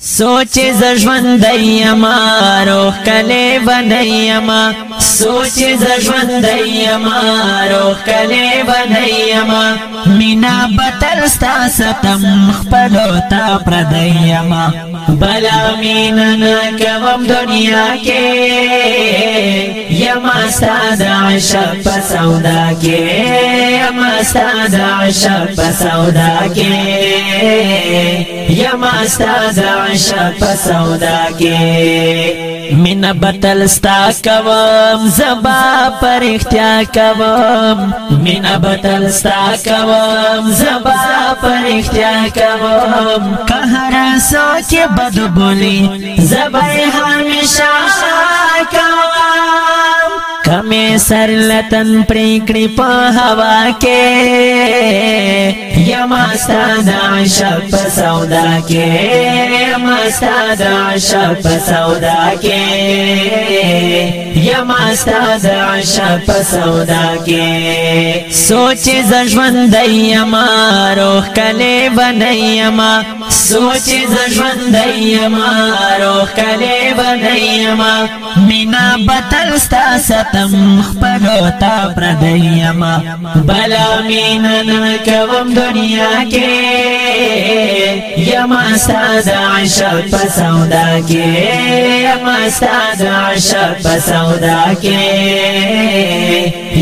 سوچ ز ژوند یما روح کله بنیما سوچ ز ژوند یما روح کله بنیما مینا بتر ستا ستم خپلو تا پردیما بلا مینا نکوم دنیا کې یما ستا د عشق په سودا کې یما ستا د عشق په سودا کې یم استاد عاشق په سودا کې مینا بتل ستا کوم زبا پر اختیا کوم مینا بتل ستا کوم زبا پر اختیا کوم قهر سو کې بد بولی زبا همیشه کوم می سر لتن پریکړی په هوا کې یما ستاد عاشق په سودا کې یما ستاد عاشق په سودا کې یما ستاد عاشق په سودا کې سوچ ز ژوند یما روح کله بنیما سوچ ز ژوند یما روح کلی بنیما مینا بتل ستا ستم خپلو تا پردیما بلا مینا نکوم دنیا کې یما ستا د عشق په سودا کې یما ستا د عشق په سودا کې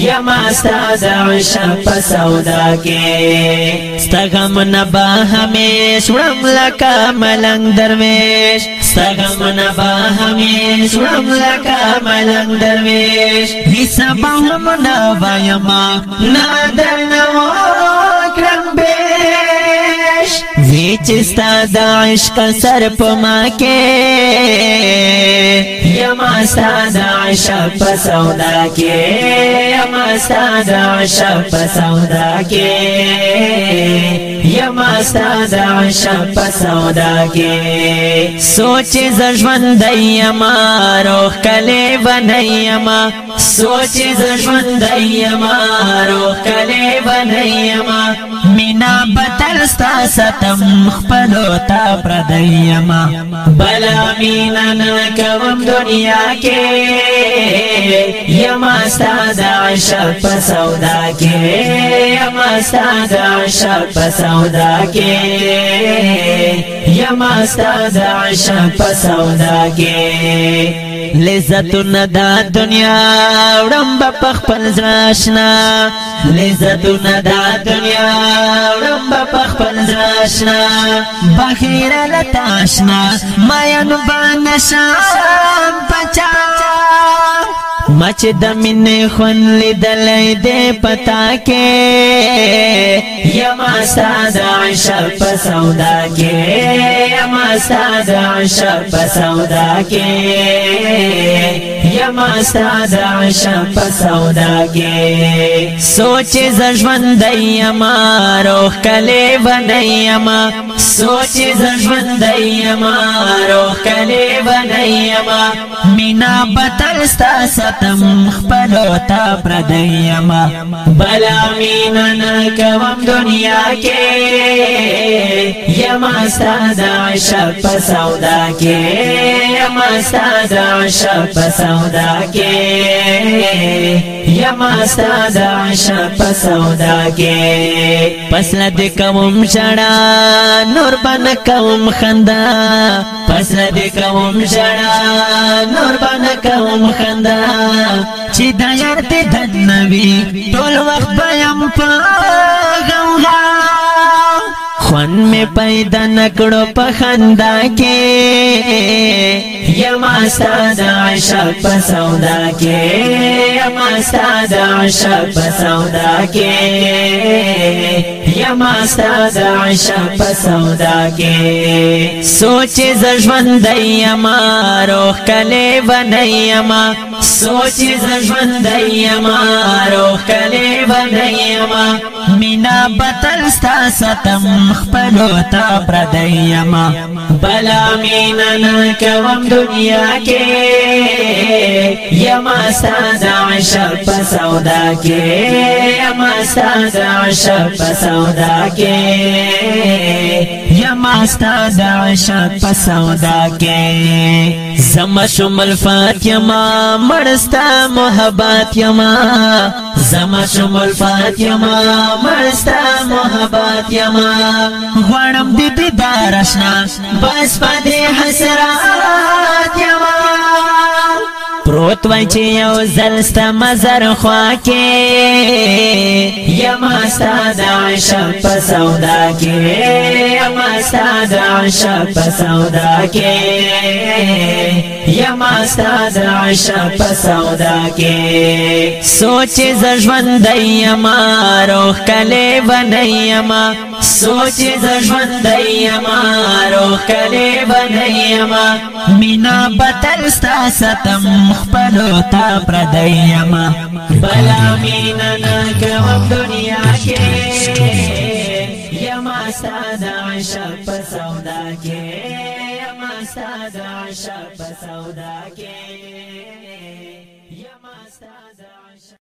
یما ستا د عشق په سودا کې ستغم نه به همیش وړم شړم لکا ملنګ درویش سغم نه با همې شړم لکا ملنګ درویش هیڅ به هم نه وایم نه درنو چستا د عشق سر په ما کې یما ستا د عشق په سودا کې یما ستا د عشق په سودا کې یما ستا د عشق په سودا کې سوچ ز ژوند یما روح کله بنیما سوچ ز ژوند یما روح کله بنیما مینا بتل ستا ستم خپلو تا پردیما بلا مینا نکوم دنیا کې یما ستا د عشق په سودا کې یما ستا د عشق په سودا کې یما ستا د عشق په سودا کې لذتون دا دنیا وړم په خپل ځاشنا لذتون دا دنیا وړم په خپل ځاشنا بخیر لتاشنا ما ين باندې شام پچا ما چې د مینې خون لیدلې دې پتا کې یما ساده عشق په سودا کې یما ساده عشق په سودا کې یم استاد عشق په سودا کې سوچ ز ژوند یم روح کله بنیم سوچ ز ژوند یم روح کله بنیم مینا بتر ستا ستم خپلو تا پردیم بلا مینا نکوم دنیا کې یم استاد عشق په سودا کې یم استاد عشق په سودا سودا کې یما ستا د عاشق په سودا کې پس لد کوم شړا نور بن کوم خندا پس لد کوم شړا نور بن کوم خندا چې د یار ته دنوي ټول وخت به يم په غوغا خون می پیدا نکړو په خندا کې یما ستاد عشق په سودا کې یما ستاد عشق په سودا کې یما ستاد عشق په سودا کې سوچ ز ژوند یما روح کله ونیما سوچ زژوند یما روح کلی بنیما مینا بتل ستا ستم خپلو تا پردیما بلا مینا نکوم دنیا کې یما ستا زعشق په سودا کې یما ستا زعشق په سودا کې استا د عشق په سودا کې زما شمل فاطمه مرستا محبت یما زما شمل فاطمه مرستا محبت یما غړم دې دې دارشنا بس پدې حسرات یما پروت وای چې یو زلست مزر خوا کې یما ستاد عاشق په سودا کې یما ستاد عاشق په سودا کې یما ستاد عاشق په سودا کې سوچ ز ژوند یما روح کله ونیما سوچ ز ژوند یما کلی بنیما مینا بتر ستا ستم خپلو تا پردیما بلا مینا نکم دنیا کې یما ستا د عشق په سودا کې یما ستا د عشق په سودا کې